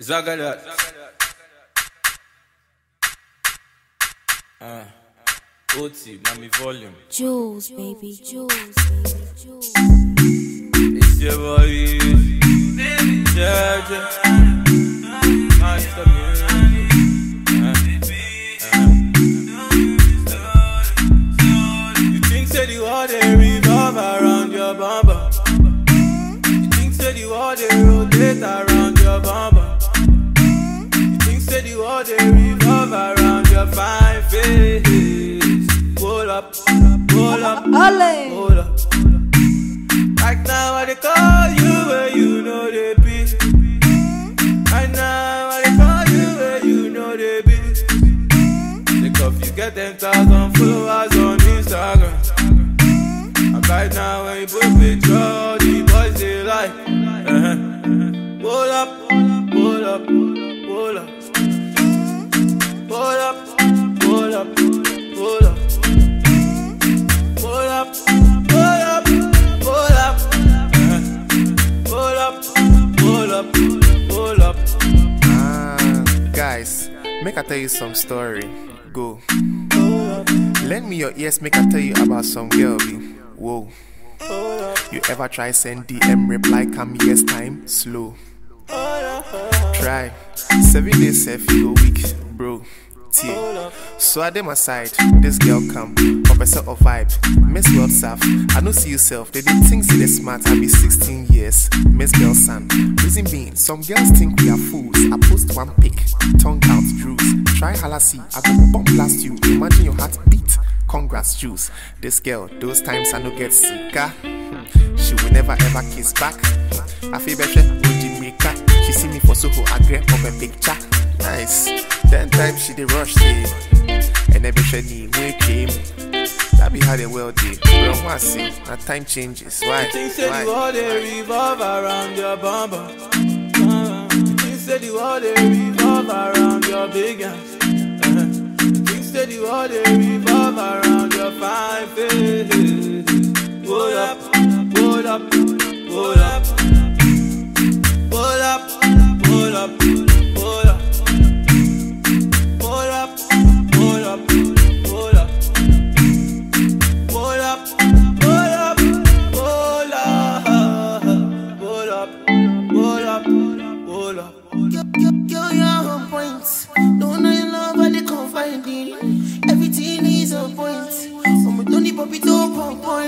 Zagadat. Uh, OT, now me volume. Jules, baby, Jules, baby, Jules. It's your boy, yeah. Master music. Uh, uh. You think say the world they revolve around your bumper? Say the world they revolve around your fine face? Hold up, hold up, hold up. Right now I call you where you know they be. Right now I call you where you know they be. Think of you get them thousand followers on Instagram. And right now when you put picture, the boys they like. Uh-huh. Hold up, make I tell you some story. Go. Lend me your ears, make I tell you about some girl. Be. Whoa. You ever try send DM reply come years time? Slow. Try. Seven days you go week, bro. Tear. So I dem aside, this girl come, a set of vibe. Miss World Saf, I don't see yourself. They did think see the smart, I be 16 years. Miss Girl Son. Reason being, some girls think we are fools. I post one pic, tongue out, Drews. Try halassi, I go bomb blast you. Imagine your heart beat. Congrats, Juice. This girl, those times I no get sika. She will never ever kiss back. I feel better with the maker. She see me for Soho, I grab up a picture. Nice. Ten times she did rush day. And every shady we came. That be how the world did. Bro, what see? Now time changes. Why? You think say Why? the world they revolve around your bumper? The world they revolve around your big ass? Uh, You think say the world they revolve around your fine face? Hold up, hold up, hold up,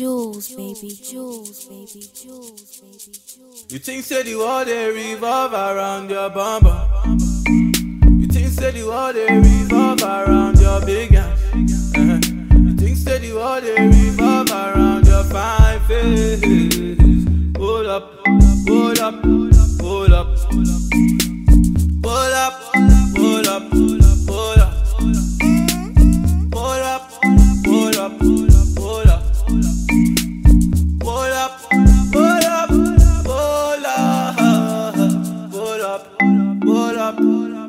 Jewels, baby, jewels, baby, jewels, baby, jewels. You think say the world they revolve around your bumper. You think say the world they revolve around your big ass. Uh-huh. You think say the world they revolve around your fine face. Hold up, hold up, hold up. Hold up. por